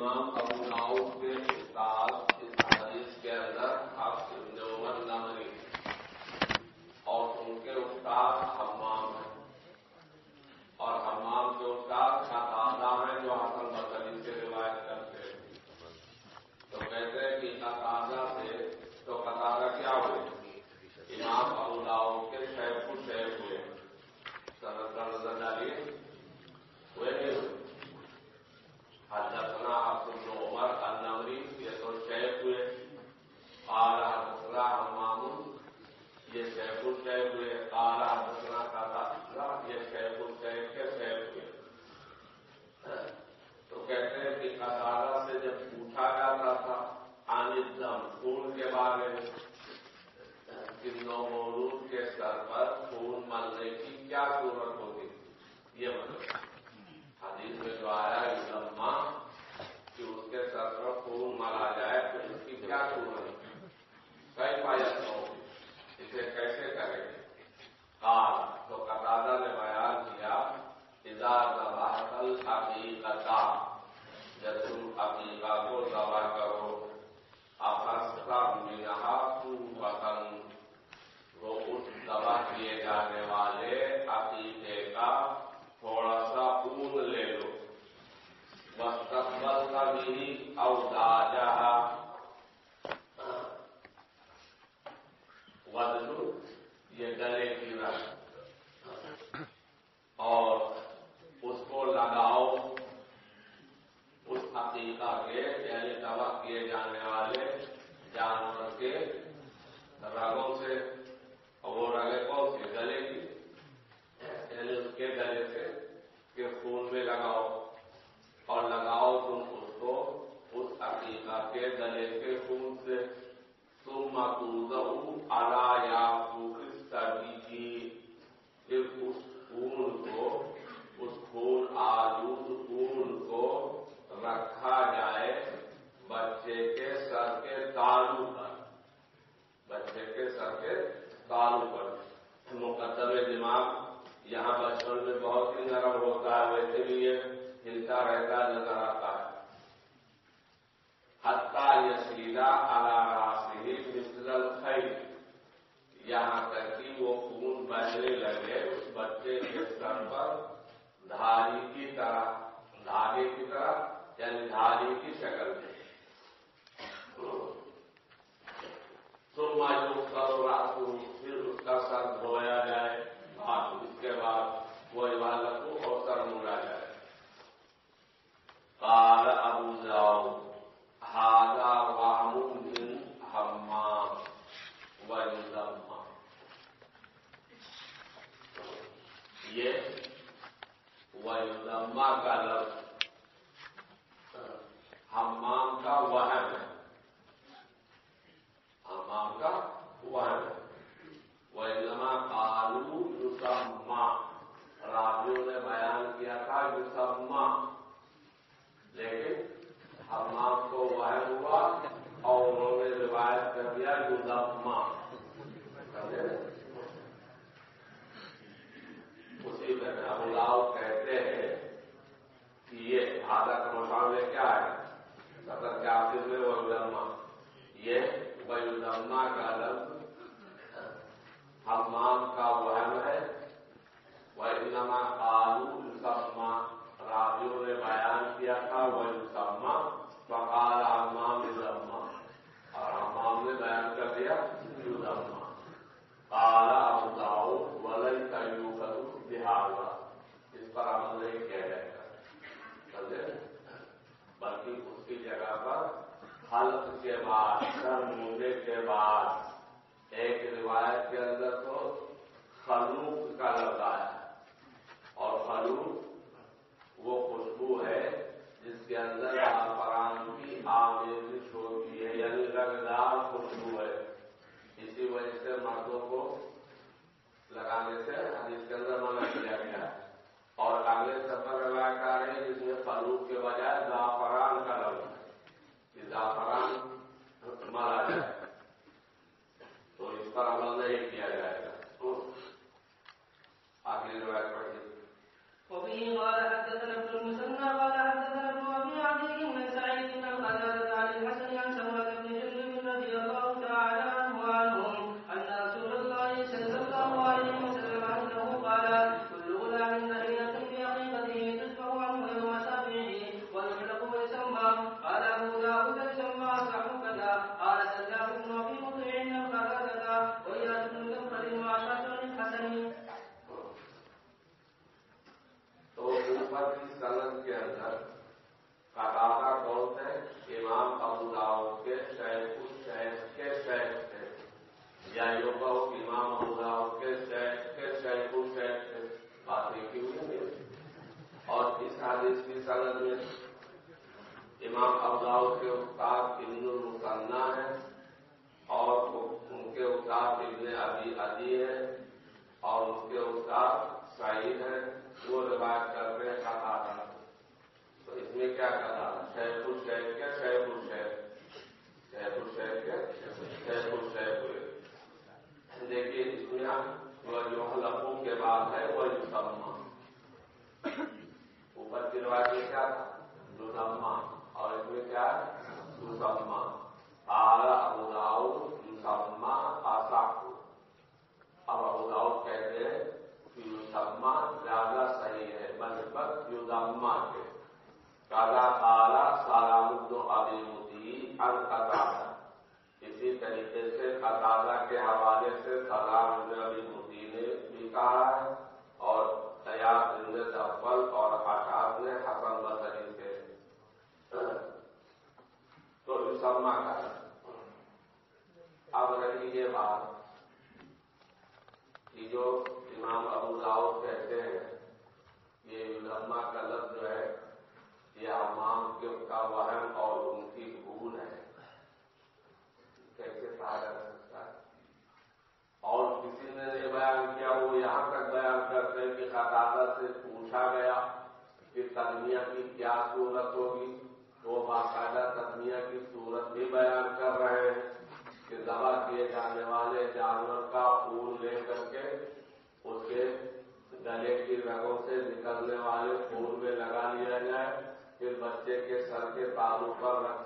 امام ابو ناؤ کے استاد اس حدیث کے اندر آپ عمر نمری اور ان کے استاد حمام ہیں اور حمام کے استاد شادہ ہیں جو حسن بسلی سے روایت کرتے ہیں تو کہتے ہیں کہ قطادہ سے تو قطادہ کیا ہوئے امام ابو داؤد کے شیخ کو شیخ ہوئے سنت کا نظر ڈالیے ہوئے نہیں ہوئے حدثنا عبد بن عمر النمری یہ تو شیخ ہوئے قال حدثنا حمام یہ شیخ الشیخ ہوئے قال حدثنا قطادہ یہ شیخ الشیخ کے شیخ ہوئے تو کہتے ہیں کہ قطادہ سے جب پوچھا جاتا تھا آنندم خون کے بارے میں کنو مولود کے سر پر خون ملنے کی کیا ضرورت ہوگی؟ یہ مطلب حدیث میں جو آیا ہے لمحہ کہ اس کے سر پر خون ملا جائے، تو اس کی کیا ضرورت ہے؟ کئی پایت ہوگی۔ اسے کیسے کریں گے؟ کال تو قطادہ نے بیان کیا اجازت عقیقہ جب تم عقیقہ کو دوا کرو آستا مینہا وطن وہ اس دوا کیے جانے والے عقیقے کا تھوڑا سا اون لے لو مستقبل کا بھی اوزاجہ ودلو یہ گلے کی رنگ اور اس کو لگاؤ اس عقیقہ کے یعنی دوا کیے جانے والے جانور کے رگوں سے اور وہ رگے کون سے گلے کی یعنی اس کے گلے سے کہ خون میں لگاؤ اور لگاؤ تم اس کو اس عقیقہ کے گلے کے خون سے تم مقوض الا یا سردی کی پھر اس خون کو اس خون آلود خون کو رکھا جائے بچے کے سر کے تالو پر بچے کے سر کے تالو پر مقدم دماغ یہاں بچپن میں بہت ہی نرم ہوتا ہے ویسے بھی یہ ہلتا رہتا نظر آتا ہے حتہ یہ سیدھا الاراسی مثل خی یہاں تک کہ وہ خون بہنے لگے اس بچے کے سر پر دھاری کی طرح دھاگے کی طرح یعنی دھاری کی شکل میں۔ تو مایوس کرو رات کو پھر اس کا سر دھویا جائے اور اس کے بعد وہ عبادت کو اور سر موڑا جائے۔ کال ابو جاؤ ہاضا وام دن ہمام و یہ ویدما کا لفظ ہمام کا وہم ہے۔ ہمام کا وہم ہے۔ ویدما کالو یوسما راجو نے بیان کیا تھا یوسما لیکن ہمام کو وہم ہوا اور انہوں نے روایت کر دیا یوزما اسی میں ابولاؤ کہتے ہیں کہ یہ آدھا کا میں کیا ہے؟ سطر کے آخر میں وہ علما یہ ویلما کا لفظ حمام کا وہم ہے۔ وہ علما آلو السما۔ راجو نے بیان کیا تھا وہ السما۔ بقال حمام الما اور حمام نے بیان کر دیا یوزما کالا اباؤ ولئی کا یو کروں بہار اس پر عمل نہیں کیا جائے گا سمجھے بلکہ اس کی جگہ پر حلق کے بعد سر مونڈے کے بعد ایک روایت کے اندر تو خلوق کا لفظ آیا اور خلوق وہ خوشبو ہے جس کے اندر فران کی آمیزش ہوتی ہے یعنی رنگدار خوشبو ہے۔ اسی وجہ سے مردوں کو لگانے سے اس کے اندر منع کیا گیا۔ اور اگلے سفر روایت آ رہی ہے جس میں فلوق کے بجائے زعفران کا لفظ ہے۔ زعفران مارا جائے تو اس پر عمل نہیں کیا جائے گا۔ تو آخری روایت پڑھیے۔ وفيه بات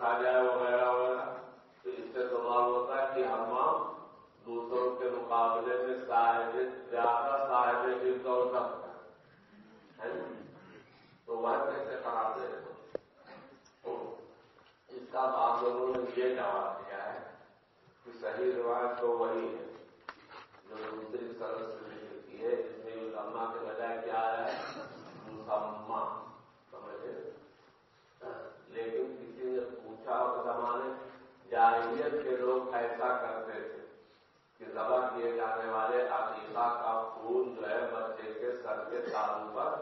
کھا جائے وغیرہ وغیرہ تو اس سے تو معلوم ہوتا ہے کہ ہم دوسروں کے مقابلے میں صاحب زیادہ صاحب دل کا سکتا ہے تو وہ کیسے کراتے ہیں اس کا آپ لوگوں نے یہ جواب دیا ہے کہ صحیح روایت تو وہی ہے جو دوسری سرس سے ذکر کی ہے جس میں علما کے بجائے کیا ہے مسما سمجھے لیکن کسی نے پوچھا اور زمانے جاہلیت کے لوگ ایسا کرتے تھے کہ دبا کیے جانے والے عقیقہ کا خون جو ہے بچے کے سر کے تالو پر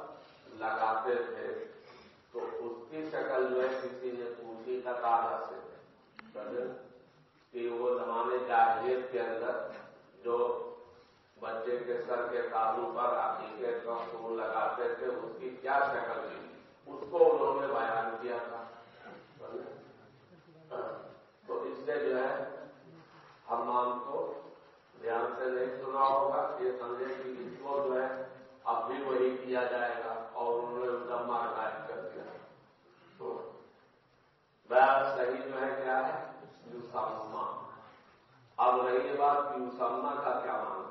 لگاتے تھے تو اس کی شکل جو ہے کسی نے پوچھی کا تارا سے کہ وہ زمانے جاہلیت کے اندر جو بچے کے سر کے تالو پر عقیقے کا خون لگاتے تھے، اس کی کیا شکل تھی؟ اس کو انہوں نے بیان کیا تھا۔ تو اس سے جو ہے ہم کو دھیان سے نہیں سنا ہوگا۔ یہ سمجھے کہ اس کو جو ہے، اب بھی وہی کیا جائے گا اور انہوں نے دما غائب کر دیا۔ تو بیان صحیح جو ہے کیا ہے؟ یوسما اب رہی بات کہ یوسما کا کیا مانا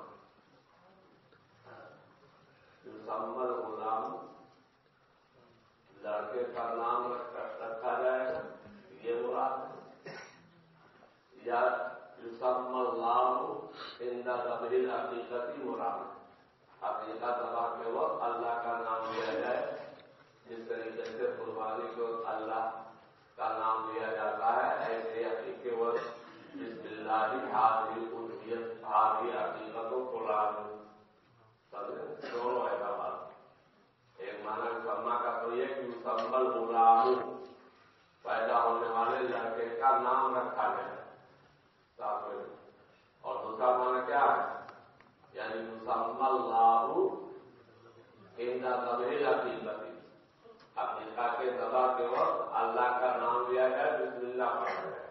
یوسمل غلام لڑکے کا نام رکھا جائے، یہ مراد یا یوسم اللہ اندا قبیل حقیقتی مراد حقیقت دبا کے وقت اللہ کا نام لیا جائے، جس طریقے سے قربانی کو اللہ کا نام لیا جاتا ہے، ایسے حقیقے وقت جس بلّہ حاضری الحیت حاضری حقیقتوں کو لاگو دونوں ایسا بات۔ ایک مانا سما کا تو یہ کہ مسمبل غلام پیدا ہونے والے لڑکے کا نام رکھا گیا۔ اور دوسرا مانا کیا ہے؟ یعنی مسمل لاہو اندا طبیل حقیقتی حقیقہ کے دبا کے وقت اللہ کا نام لیا جائے بسم اللہ پڑھا جائے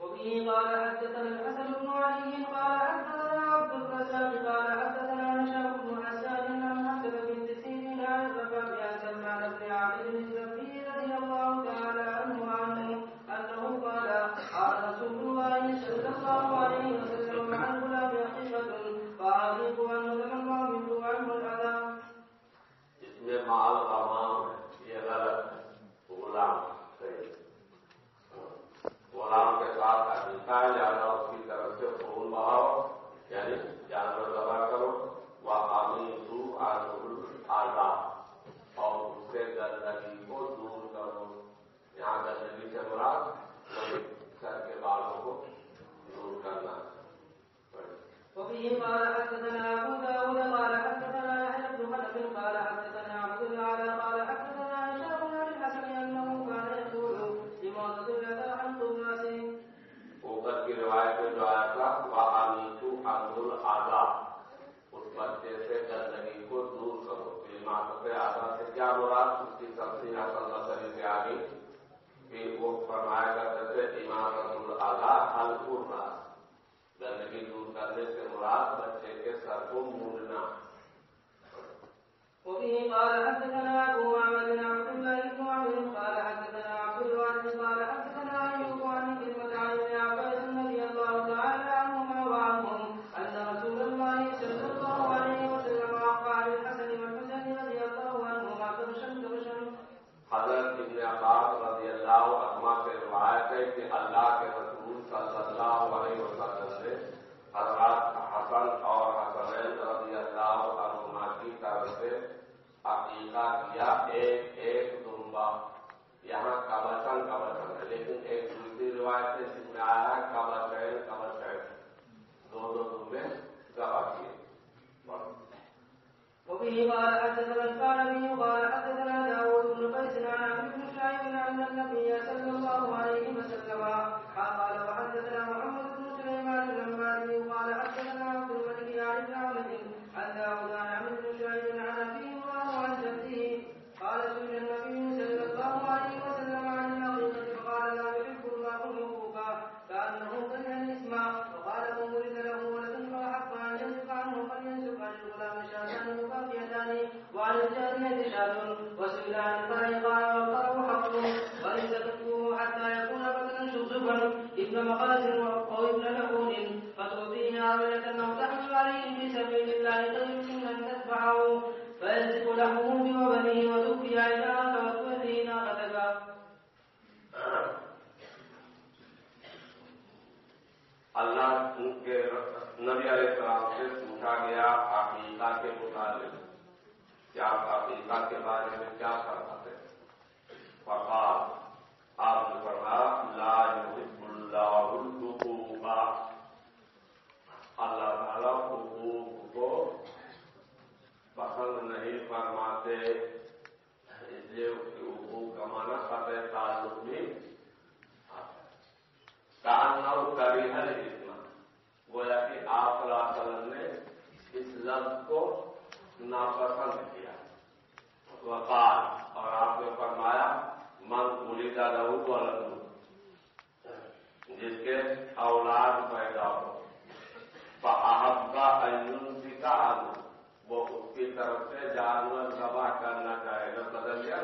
وبه قال حدثنا الحسن بن علي قال حدثنا عبد الرزاق قال حدثنا ساتھ جانا اس کی طرف سے خون بہاؤ یعنی جانور دبا کرو، وہ عامی دو آزا اور اس سے گندگی کو دور کرو۔ یہاں گندگی سے مراد سر کے بالوں کو دور کرنا۔ اس کی تفصیل حسن نظری سے آ گئی کہ وہ فرمایا کرتے تھے امام رسول اللہ الپور راس گندگی دور کرنے سے مراد بچے کے سر کو مونڈنا وفيه قال حدثنا ابو معمر عبد الله بن عمرو قال حدثنا عبد الوارث قال حدثنا ايوب عن كلمه عن ابن عباس رضي الله تعالى عنهما وعنهم ان رسول الله صلى الله عليه وسلم وقع عن الحسن والحسين رضي الله عنهما كبشا كبشا حضرت ابن عباس رضی اللہ عنہ سے روایت ہے کہ اللہ کے رسول صلی اللہ علیہ وسلم نے حضرات حسن اور حسنین رضی اللہ عنہما کی طرف سے عقیقہ ایک ایک دمبا یہاں کبچن کبچن ہے، لیکن ایک دوسری روایت ہے جس میں آیا ہے کبچین کبچین دو دو دمبے گوا کیے۔ وفيه قال حدثنا الثعلبي قال حدثنا داود بن قيس عن عبد بن شعيب ان النبي صلى الله عليه وسلم۔ قال وحدثنا محمد بن سليمان الانباري قال حدثنا عبد الملك عن ابن عمرو عن داود عن عمرو شاتان مكافئتان وعن الجاريه شاة وسئل عن الفرع قال والفرع حق وليس تكفوه حتى يكون بدنا شرزبا ابن مقاس او ابن لبون فتؤتيه عاملة او تحمل عليه في سبيل الله خير من ان تتبعه فينزق لحمه بوبنه وتبكي عيناك وتولي ناقتك اللہ کے نبی علیہ السلام سے پوچھا گیا عقیقہ کے متعلق کیا آپ عقیقہ کے بارے میں کیا فرماتے ہیں؟ فقال، آپ نے فرمایا، لا يحب اللہ الحقوق اللہ تعالیٰ حقوق کو پسند نہیں فرماتے اس لیے حقوق کا مانا قطع تعلق بھی کاننا کبھی ہے اتنا گویا کہ آپ علیہ وسلم نے اس لفظ کو ناپسند کیا۔ وقال، اور آپ نے فرمایا، من پوری کا لہو کو جس کے اولاد پیدا ہو۔ احبا ایون کا آلو وہ اس کی طرف سے جانور ذبح کرنا چاہے گا بدل گیا۔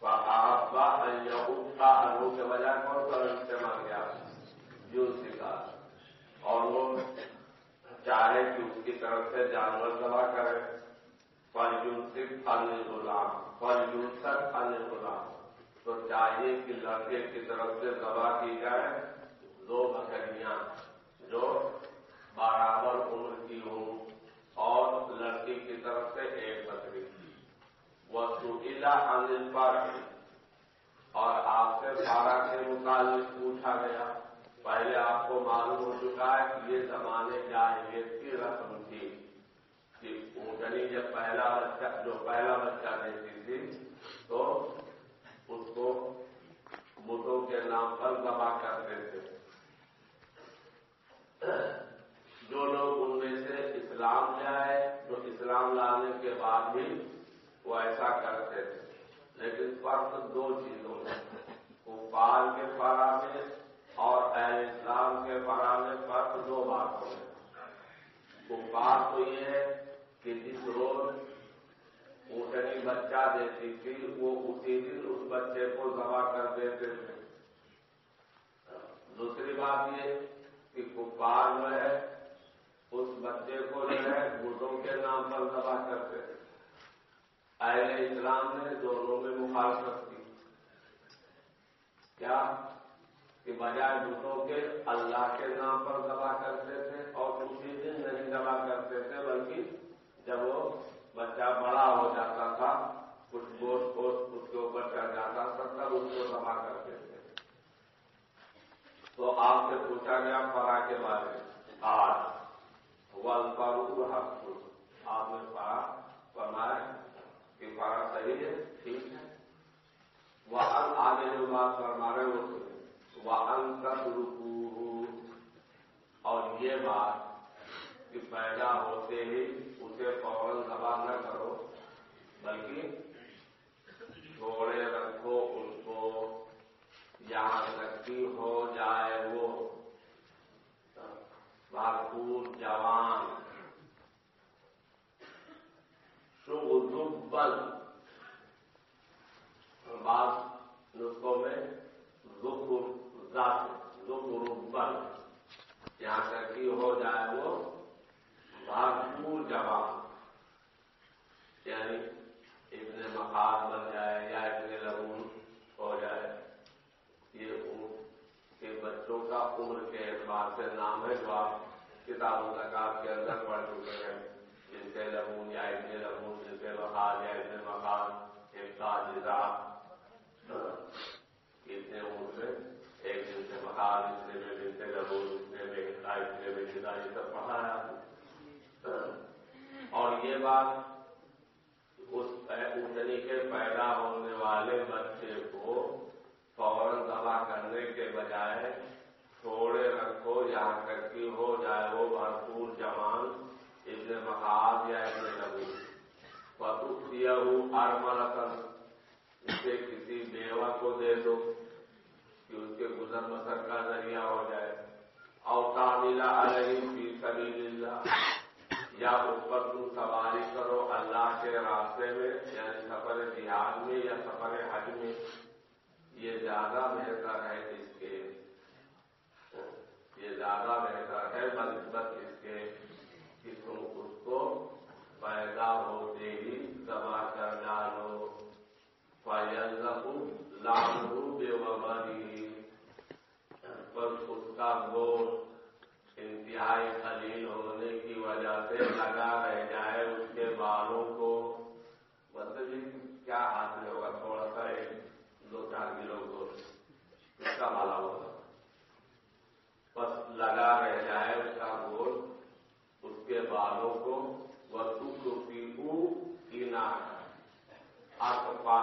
وہ احبا ایون کا آلو کے بجائے کون سا استعمال کیا یوسی کا اور وہ چاہے کہ جانور ذبح کرے۔ پر یونسک غلام پر یونسک غلام۔ تو چاہیے کہ لڑکے کی طرف سے ذبح کی جائے۔ دو بکریاں جو برابر عمر کی ہوں اور لڑکی کی طرف سے ایک بکری۔ وہ سکیلا انل پر اور آپ سے بارہ کے متعلق پوچھا گیا۔ پہلے آپ کو معلوم ہو چکا ہے کہ یہ زمانے جاہلیت کی رسم تھی کہ اونٹنی جب پہلا بچہ جو پہلا بچہ دیتی تھی، تو اس کو بتوں کے نام پر دبا کرتے تھے۔ جو لوگ ان میں سے اسلام لے آئے، جو اسلام لانے کے بعد بھی وہ ایسا کرتے تھے۔ لیکن فرق دو چیزوں میں کفار کے فرا میں اور اہل اسلام کے فرا میں فرق دو باتوں میں کفار تو یہ ہے کہ جس روز اونٹنی بچہ دیتی تھی وہ اسی دن اس بچے کو ذبح کر دیتے تھے۔ دوسری بات یہ کہ کفار جو ہے، اس بچے کو جو ہے بوٹوں کے نام پر ذبح کرتے تھے۔ اہل اسلام نے دونوں میں مخالفت کی۔ کیا؟ کہ بجائے بتوں کے اللہ کے نام پر ذبح کرتے تھے اور اسی دن نہیں ذبح کرتے تھے، بلکہ جب وہ بچہ بڑا ہو جاتا تھا، کچھ گوشت گوشت اس کے اوپر چڑھ جاتا تھا تب اس کو ذبح کرتے تھے تو آپ سے پوچھا گیا فرا کے بارے میں۔ آج ول حق آپ نے فرا فرمایا کہ فرا صحیح ہے، ٹھیک ہے۔ وہ آگے جو بات فرما رہے وہ وہ انتر رکو اور یہ بات کہ پیدا ہوتے ہی ان کے فوراً زبان نہ کرو، بلکہ چھوڑے رکھو، ان کو جہاں تک ہو جائے وہ۔ بھرپور جوان۔ شبل بعض نسخوں میں ذکر ذات، ذکر یہاں تک ہو جائے وہ۔ بھرپور جواب یعنی ابن مقام بن جائے، یا ابن لبون ہو جائے۔ یہ ان کے بچوں کا عمر کے اعتبار سے نام ہے جو آپ کتابوں زکات کے اندر پڑھ چکے ہیں۔ جن سے لبون یا ابن لبون، جن سے وقار یا ابن مقام ابتا جزا اتنے عمر سے ایک جن سے مقام اتنے میں دن سے لبون اتنے میں اتنے میں جزا یہ سب پڑھایا ہاں۔ اور یہ بات اس اونٹنی کے پیدا ہونے والے بچے کو فوراً دبا کرنے کے بجائے تھوڑے رکھو یہاں تک کی ہو جائے وہ بھرپور جوان اتنے مخاط یا اتنے لگو پتو دیا ہوں آرما رقم اسے کسی بیوہ کو دے دو کہ اس کے گزر مسر کا ذریعہ ہو جائے۔ اوتا ملا علیہ فی سبیل اللہ یا اوپر تم سواری کرو اللہ کے راستے میں یعنی سفر جہاد میں یا سفر حج میں۔ یہ زیادہ بہتر ہے اس کے۔ یہ زیادہ بہتر ہے بنسبت اس کے۔ کہ تم اس کو پیدا ہوتے ہی دبا کر ڈالو فائل لالو بے وبانی بس اس کا گوشت انتہائی خلیل ہونے کی وجہ سے لگا رہ جائے اس کے بالوں کو۔ مطلب کیا حاصل ہوگا؟ تھوڑا سا ایک دو چار کلو کو۔ اس کا بالا ہوگا بس لگا رہ جائے اس کا گول اس کے بالوں کو وہ ٹو پیپو کی ناک پا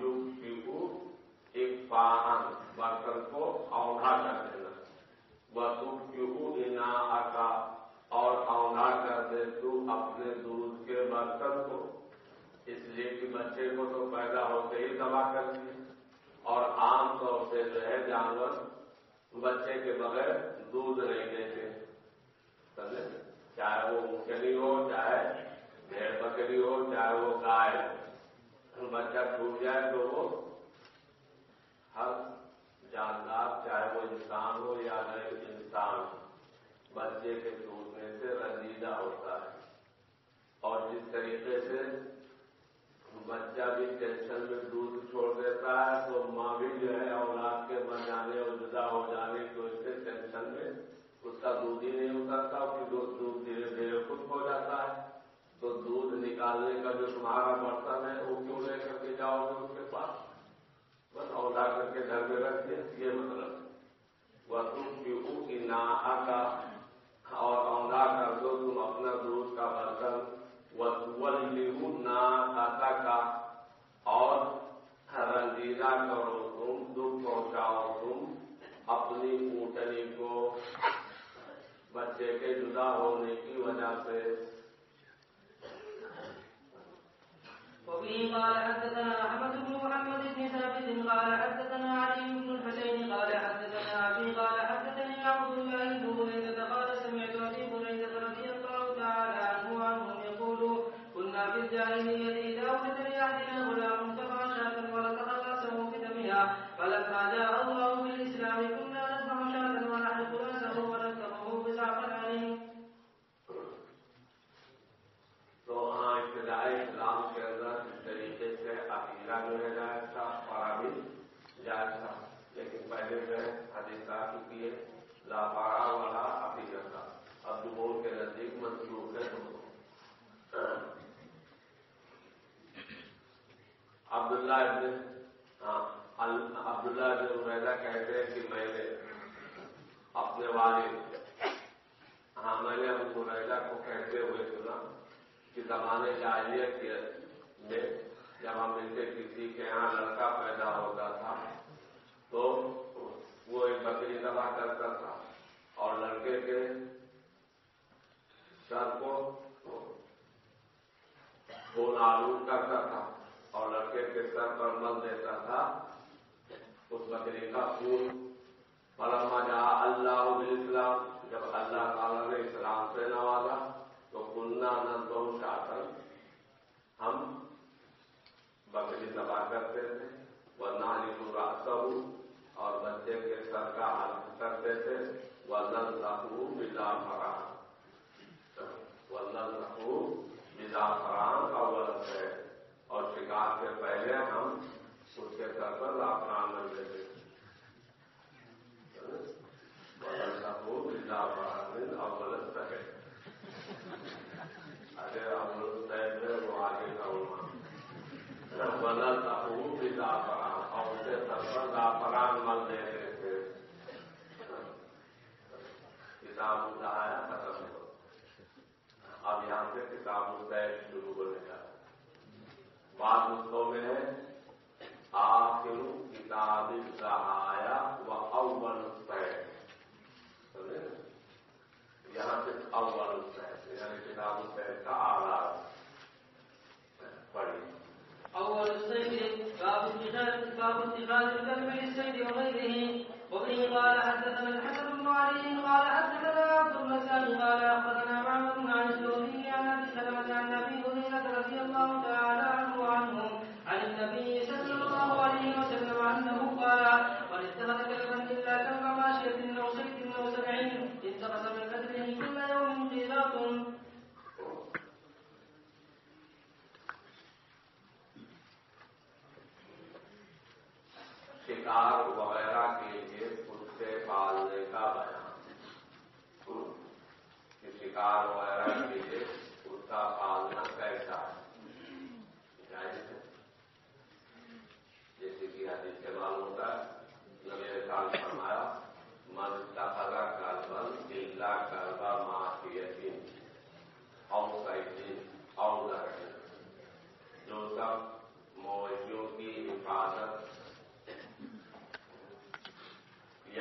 یو پیپو ایک پان برتن کو اوڑھا کر دینا بسونا آکا اور اونا کر دے تو اپنے دودھ کے برتن کو، اس لیے کہ بچے کو تو پیدا ہوتے ہی دبا کر دیا اور عام طور سے جو ہے جانور بچے کے بغیر دودھ نہیں دیتے۔ سمجھے؟ چاہے وہ مکھلی ہو، چاہے بھیڑ بکری ہو، چاہے وہ گائے۔ بچہ ٹوٹ جائے تو وہ ہر جاندار، چاہے وہ انسان ہو یا غیر انسان، بچے کے ٹوٹنے سے رنجیدہ ہوتا ہے۔ اور جس طریقے سے بچہ بھی ٹینشن میں دودھ چھوڑ دیتا ہے، تو ماں بھی جو ہے اولاد کے مر جانے اور جدا ہو جانے کی وجہ سے ٹینشن میں اس کا دودھ ہی نہیں اترتا پھر دودھ دھیرے دھیرے خود ہو جاتا ہے۔ تو دودھ نکالنے کا جو تمہارا برتن ہے، وہ کیوں لے کر کے جاؤ گے اس کے پاس؟ بس اولا کر کے گھر میں رکھ دیا، یہ مطلب۔ وہ تم کی نا کا اور اولا کر دو تم اپنا دودھ کا برتن وہ نا آتا کا اور رنجیدہ کرو تم دکھ پہنچاؤ تم اپنی اونٹنی کو بچے کے جدا ہونے کی وجہ سے۔ وفيه قال حدثنا احمد بن محمد بن ثابت قال حدثنا علي بن الحسين قال حدثنا ابي قال حدثني عبد الله بن بريدة قال سمعت ابي بريدة رضي الله تعالى عنه وعنهم يقول كنا في الجاهلية اذا ولد لاحدنا غلام تبع شاة ولقد راسه بدمها فلما جاء الله بالاسلام كنا نذبح شاة ونحرق راسه ونذبحه بزعفرانه تو ہاں ابتدائی اسلام کے اندر اس طریقے سے عقیدہ جو ہے جائز تھا فراہمی جائز تھا لیکن پہلے جو ہے حدیث آ چکی ہے لاپارا والا عقیدہ تھا اب جمہور کے نزدیک منسوخ ہے تو عبداللہ ابن ہاں، عبداللہ ابن عبیدہ کہتے ہیں کہ میں نے اپنے والد ہاں میں نے ابو عبیدہ کو کہتے ہوئے سنا کہ زمانے جاہلیت کے میں جب ہم ان سے کسی کے یہاں لڑکا پیدا ہوتا تھا تو وہ ایک بکری دبا کرتا تھا اور لڑکے کے سر کو خون کرتا تھا اور لڑکے کے سر پر مل دیتا تھا۔ اس بکری کا خون۔ پلما جہاں اللہ اسلام جب اللہ تعالیٰ نے اسلام سے نوازا تو کننا نہ تو شاطر ہم بکری دبا کرتے تھے وہ نالی پورا سب اور بچے کے سر کا حل کرتے تھے۔ وہ نل زعفران کا وقت ہے اور شکار کے پہلے ہم اس کے سر پر زعفران رہا آیا وہ اول سمجھے؟ یہاں سے اول سید یعنی کتاب السید کا آغاز اشعار وغیرہ کے لیے کتے پالنے کا بیان۔ شکار وغیرہ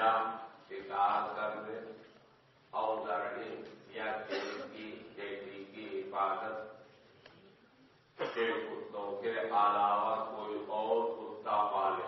یا شکار کرنے اور لڑنے یا کھیل کی کھیتی کی حفاظت کے کتوں کے علاوہ کوئی اور کتا پالے۔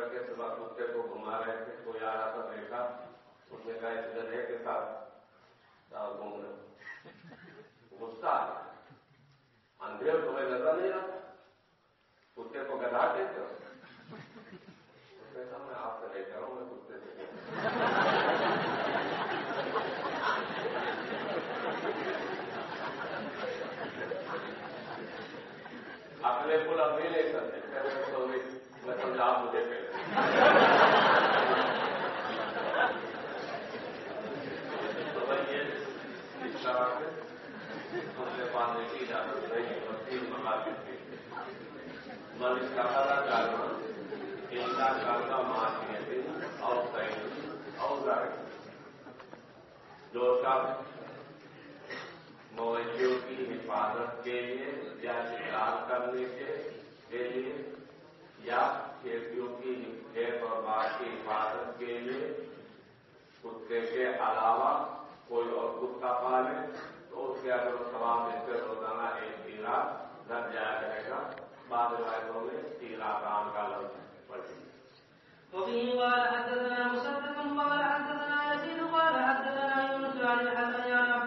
کر کے سوا کتے کو گھما رہے تھے، کوئی آ رہا تھا دیکھا اس نے کہا گدھے کے ساتھ؟ گھوم رہے غصہ اندھیر تمہیں نظر نہیں آتا کتے کو گدا دیتے اس نے کہا، میں آپ سے لے کر ہوں میں کتے سے کب مویشیوں کی حفاظت کے لیے، یا شکار کرنے کے لیے، یا کھیتیوں کی کھیت اور باغ کی حفاظت کے لیے۔ کتے کے علاوہ کوئی اور کتا پالے تو اس کے اگر سوال سے روزانہ ایک تیرا لگ جایا جائے گا۔ بعد روایتوں میں تیرا کام کا لفظ پڑے گی قال حدثنا يونس عن الحسن عن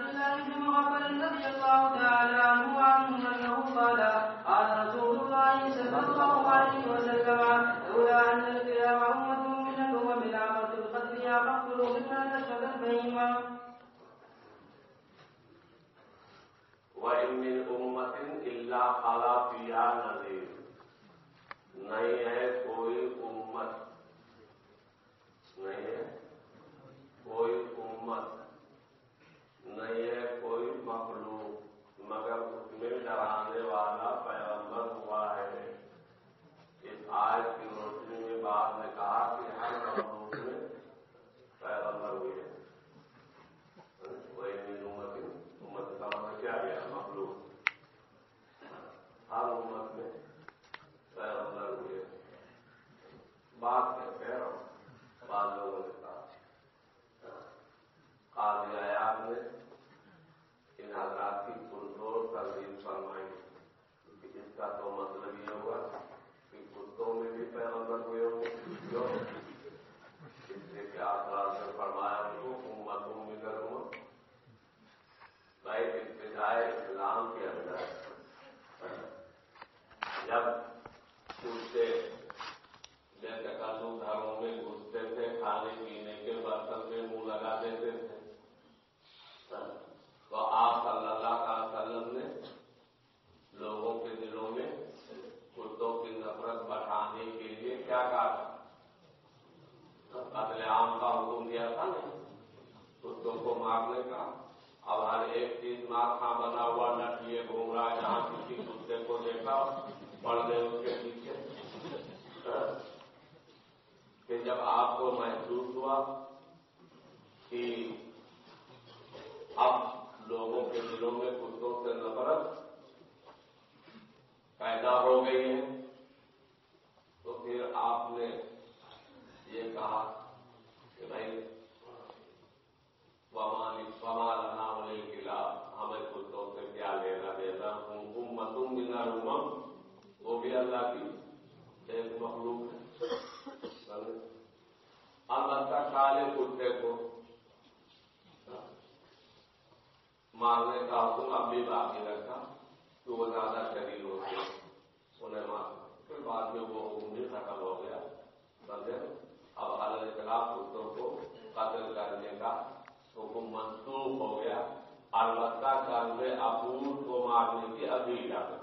مارنے کی ابھی اجازت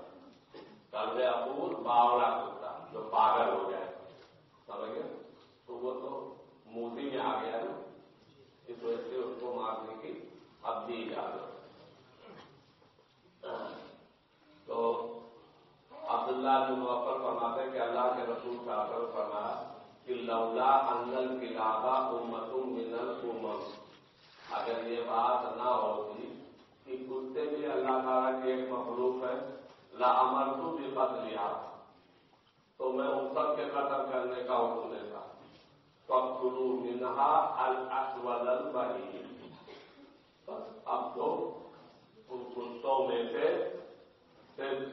کلب ابور باولا کتا جو پاگل ہو گیا سمجھ گئے؟ تو وہ تو موتی میں آ گیا نا۔ اس وجہ سے اس کو مارنے کی اب بھی اجازت تو عبداللہ بن موفر فرماتے کہ اللہ کے رسول کا اثر فرمایا کہ لولا انل کلابا امتم منل امم اگر یہ بات نہ ہوتی کہ کتے بھی اللہ تعالیٰ کی ایک مخلوق ہے لامر تو بھی قتل لیا تو میں ان سب کے قتل کرنے کا حکم دیتا کبرو منہا الاسود بس اب تو ان کتوں میں سے صرف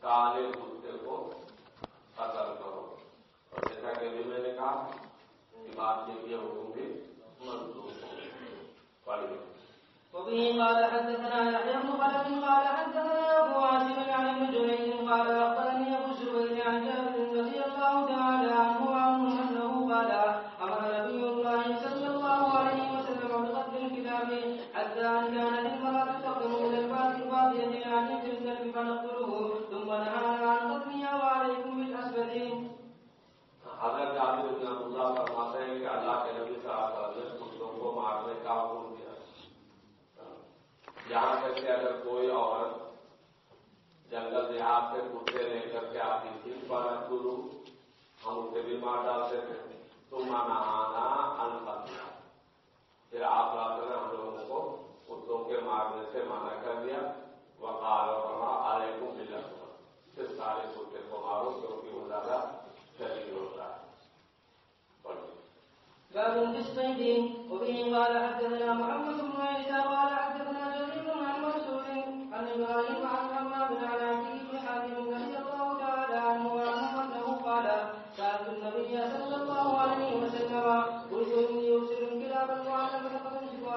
کالے کتے کو قتل کرو۔ اور جیسا کہ ابھی میں نے کہا کہ بات یہ حکم بھی وبه قال حدثنا يحيى بن خلف قال حدثنا ابو عاصم عن ابن جريج قال اخبرني ابو الزبير عن جابر رضي الله تعالى عنه وعنه انه قال امر نبي الله صلى الله عليه وسلم بقتل الكلاب حتى ان كانت المراه تقدم الى الباب الباطيه عن الكلب فنقتله ثم نهانا عن قتلها وعليكم بالاسودين حضرت جابر بن عبداللہ فرماتے ہیں کہ اللہ کے نبی صلی اللہ علیہ وسلم نے کتوں کو مارنے کا حکم دیا یہاں تک کہ اگر کوئی عورت جنگل دیہات سے کتے لے کر کے آتی تھی پر گرو ہم اسے بھی مار ڈالتے تھے تو منانا پھر آپ رات نے ہم لوگوں کو، کتوں کے مارنے سے منع کر دیا۔ وقال فرما علیکم باللہ پھر سارے کتے کو مارو، کیونکہ وہ زیادہ شریر ہوتا ہے۔ باب في وبه قال حدثنا محمد بن عيسى قال حدثنا جرير عن منصور عن ابراهيم عن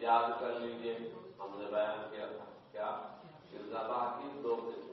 یاد کر لیجیے ہم نے بیان کیا تھا کیا؟ زبا باقی دو قسم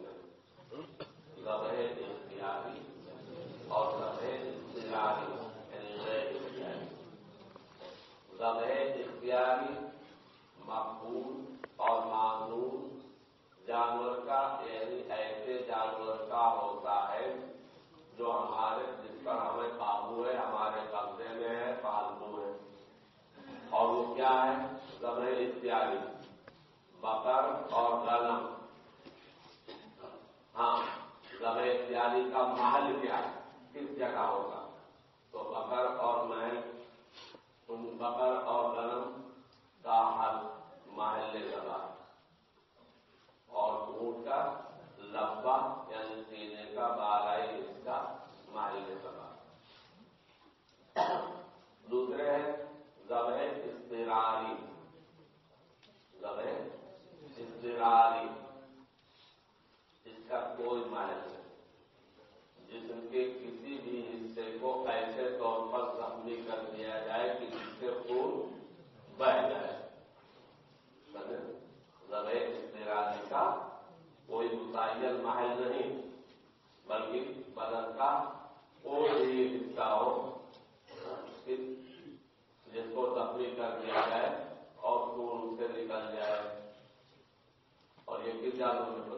ڈالو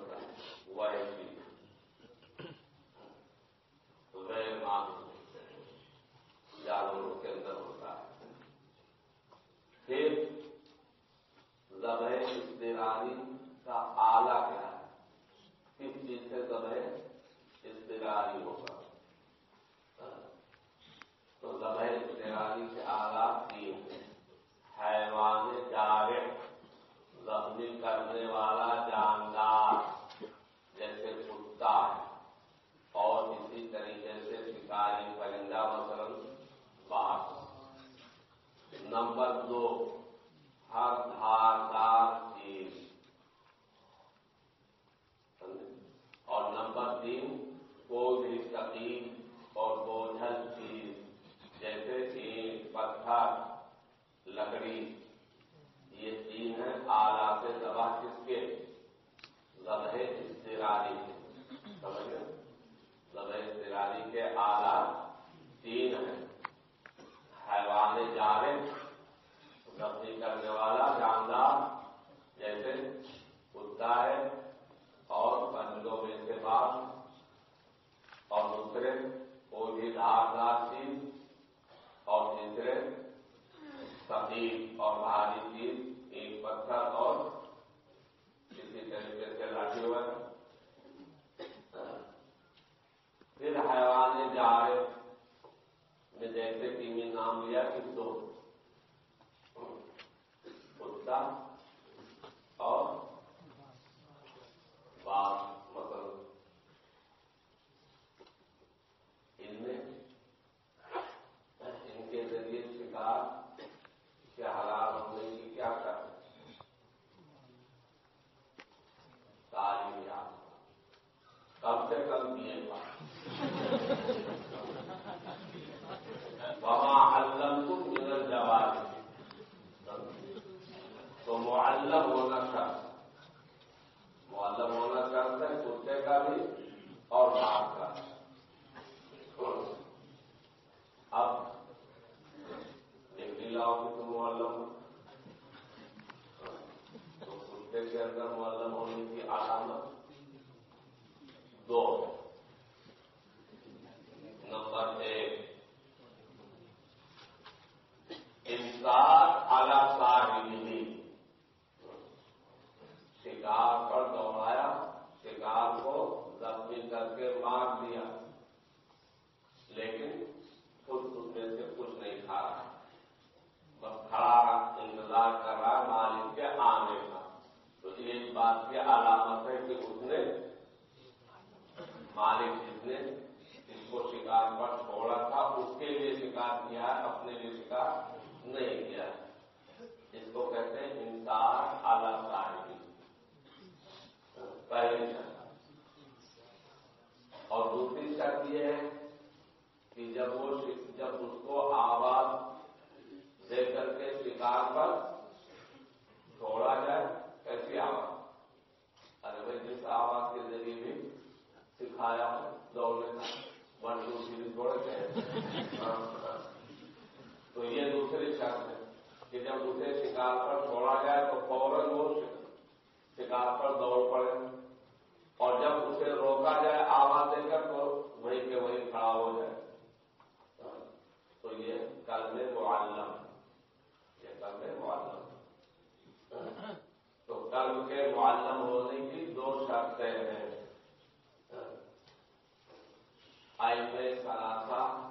آئی سلاسا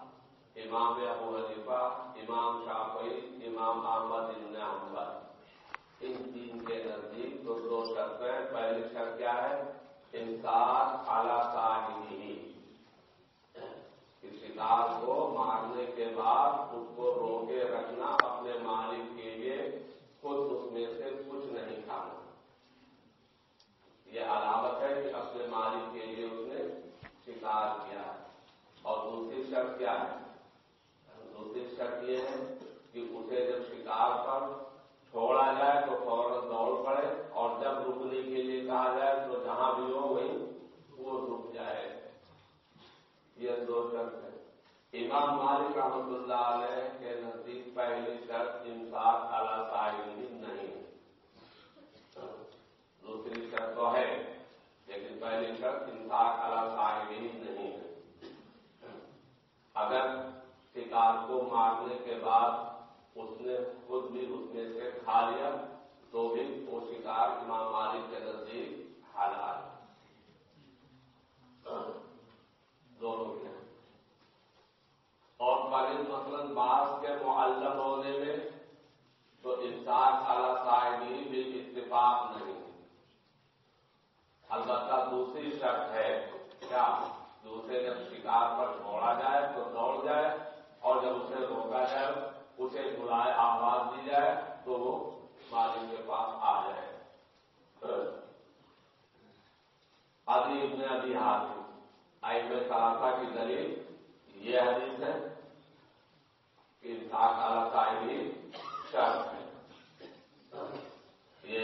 امام ابو حنیفہ، امام شافعی، امام احمد ابن حنبل۔ ان تین کے نزدیک تو دو شرطیں پہلی شرط کیا ہے؟ انسان اعلی صاحب شکار کو مارنے کے بعد اس کو روکے رکھنا اپنے مالک کے لیے خود اس میں سے کچھ نہیں کھانا۔ یہ علامت ہے کہ اپنے مالک کے لیے اس نے شکار کیا۔ ہے اور دوسری شرط کیا ہے؟ دوسری شرط یہ ہے کہ اسے جب شکار پر چھوڑا جائے تو فوراً دوڑ پڑے اور جب رکنے کے لیے کہا جائے تو جہاں بھی ہو وہیں وہ رک جائے۔ یہ دو شرط ہے امام مالک رحمت اللہ علیہ کے نزدیک پہلی شرط انصاف اعلی صاحب نہیں۔ دوسری شرط تو ہے، لیکن پہلی شرط انصاف اعلی صاحب نہیں ہے۔ اگر شکار کو مارنے کے بعد اس نے خود بھی اس میں سے کھا لیا، تو بھی وہ شکار امام مالک کے نزدیک حالات دونوں کے اور پرند مثلاً بعض کے معلم ہونے میں تو انسان اعلی صاحبی بھی اتفاق نہیں البتہ دوسری شرط ہے کیا دوسرے جب شکار پر چھوڑا جائے تو دوڑ جائے اور جب اسے روکا جائے اسے بلائے آواز دی جائے تو وہ مالک کے پاس آ جائے۔ ابھی ابن ابھی ہاتھ آئی میں سلاسا کی دلیل یہ حدیث ہے کہ انسان اعلی صاحبی شرط ہے۔ یہ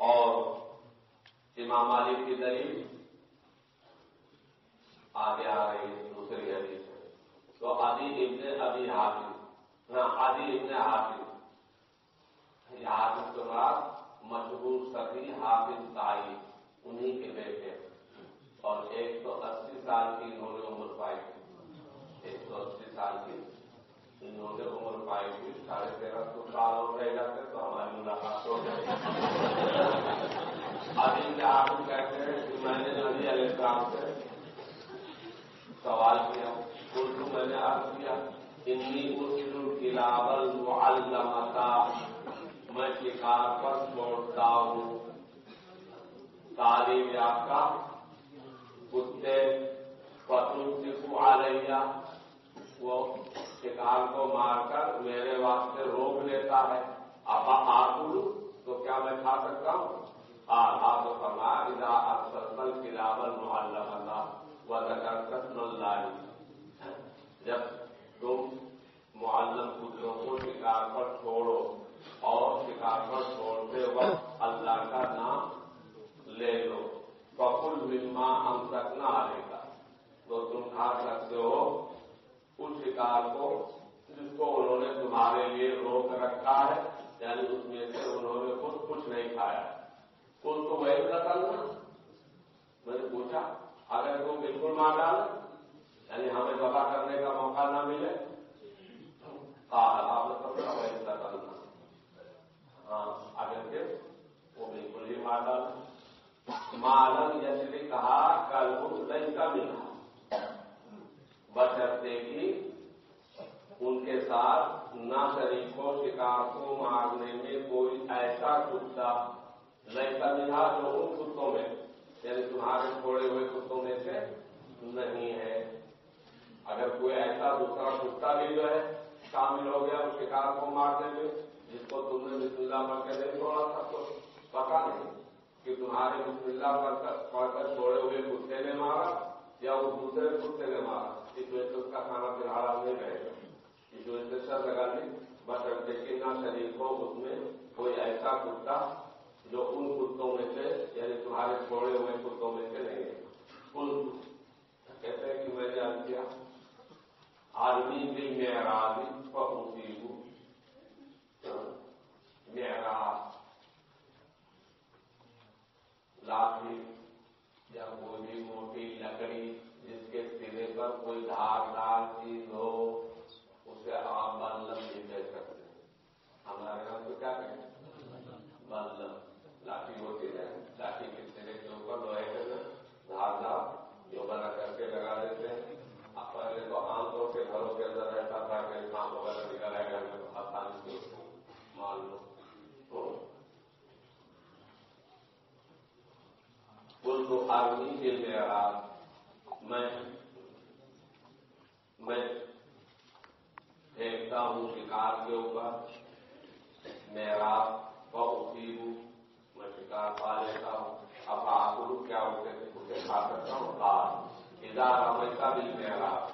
اور امام مالک کی دلیل آگے آ رہی دوسری حدیث تو آدی ابن ابھی حافظ نہ آدی ابن حافظ یہ حافظ کے بعد مشہور سبھی حافظ تائی انہی کے بیٹے۔ اور ایک سو اسی سال کی انہوں نے عمر پائی۔ تھی ایک سو اسی سال کی انہوں نے عمر پائی۔ تھی ساڑھے تیرہ سو سال اور رہ جاتے تو ہماری ملاقات ہو جائے۔ ابھی کیا آپ کہتے ہیں کہ میں نے نبی علیہ السلام سے سوال کیا۔ اردو میں نے عرض کیا انی اردو کلاول معلمتا میں شکار پر چھوڑتا ہوں تعلیم یافتہ کتے پتل سکھو آ رہی وہ شکار کو مار کر میرے واسطے روک لیتا ہے اب آپ تو کیا میں کھا سکتا ہوں آپ فرما ادا افسل کلاول معلم اللہ و زکر اللہ جب تم معلم کتوں کو شکار پر چھوڑو اور شکار پر چھوڑتے وقت اللہ کا نام لے لو۔ بکل مما ہم تک نہ آئے گا تو تم کھا سکتے ہو، اس شکار کو جس کو انہوں نے تمہارے لیے روک رکھا ہے یعنی اس میں سے انہوں نے خود کچھ نہیں کھایا۔ کل تو وہی کرنا میں نے پوچھا، اگر تم بالکل مار ڈال یعنی ہمیں دفاع کرنے کا موقع نہ ملے آپ کرنا۔ ہاں اگر کے وہ بالکل ہی مار ڈال۔ مالن یعنی جیسے کہا، کل نہیں کا ملا۔ بچتے کی ان کے ساتھ نہ شریفوں شکار کو مارنے میں کوئی ایسا کتا کا ملا جو ان کتوں میں یعنی تمہارے چھوڑے ہوئے کتوں میں سے نہیں ہے۔ اگر کوئی ایسا دوسرا کتا بھی جو ہے، شامل ہو گیا، اس شکار کو مارنے میں جس کو تم نے بسم اللہ پڑھ کے نہیں چھوڑا تھا، تو پتا نہیں۔ کہ تمہارے بسم اللہ پڑھ کر چھوڑے ہوئے کتے نے مارا یا اس دوسرے کتے نے مارا؟ اس وجہ سے اس کا کھانا پھر نہیں رہے گا۔ اس وجہ سے سر لگا لی بس دیکھیے نہ شریف ہو اس میں کوئی ایسا کتا جو ان کتوں میں سے یعنی تمہارے چھوڑے ہوئے کتوں میں سے نہیں ہے۔ کہتے ہیں کہ میں نے کیا آدمی بھی معراج فصیب معراج لاٹھی یا کوئی بھی موٹی لکڑی جس کے سرے پر کوئی دھار دار چیز ہو، اسے آپ بلب بھی دے سکتے ہیں۔ ہمارے یہاں تو کیا کہیں؟ بلب لاٹھی ہوتی ہے لاٹھی کے سرے کے اوپر لوہے کے دھار دار جو بنا کر کے لگا دیتے ہیں اب پہلے تو عام طور سے گھروں کے اندر رہتا تھا کہ کام وغیرہ نکل آئے گھر میں آسانی سے مان لو کل تو آدمی کے میرا میں میں پھینکتا ہوں شکار کے اوپر۔ میرا بہت ہوں، میں شکار پا لیتا ہوں۔ اب آپ کیا ہوتے تھے اسے کھا سکتا ہوں؟ ہاں۔ کار ادار ہمیشہ بھی میرا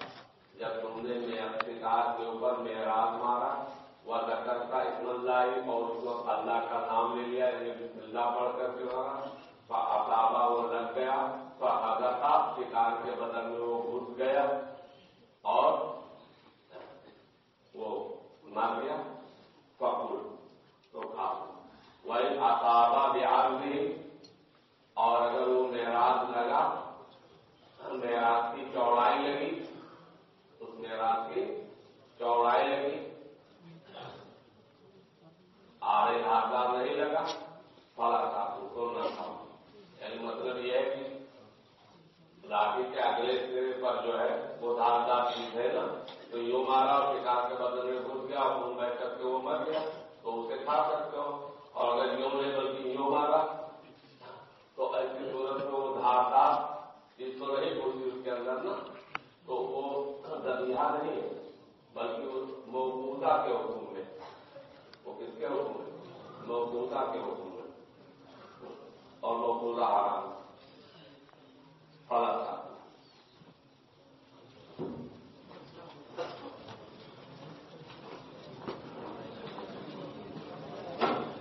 جب تم نے میرا شکار کے اوپر میراج مارا، وہ کرتا اتنا لائی اور اس وقت اللہ کا نام لے لیا یعنی اللہ پڑھ کر کے مارا۔ اتابا وہ لگ گیا تو شکار کے بدن میں وہ گھس گیا اور وہ مر گیا۔ پکڑ تو کھا۔ وہی اتابا بیار بھی اور اگر وہ معراج لگا، معراج کی چوڑائی لگی۔ اس معراج کی چوڑائی لگی۔ آڑے ہاتھ نہیں لگا۔ پڑا تھا اس کو نہ تھا یعنی مطلب یہ ہے کہ لاٹھی کے اگلے سرے پر جو ہے وہ دھاردار چیز ہے نا، تو یوں مارا اور شکار کے بدل میں گھس گیا، اور بیٹھ کر کے وہ مر گیا، تو اسے کھا سکتے ہو۔ اور اگر یوں نہیں بلکہ یوں مارا، تو ایسی صورت میں وہ دھاردار چیز تو نہیں گھسی اس کے اندر نا، تو وہ دریا نہیں ہے، بلکہ موجودہ کے حکم میں۔ وہ کس کے حکم میں؟ موجودہ کے حکم میں۔ اور وہ بولا آ رہا تھا۔